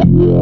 Yeah.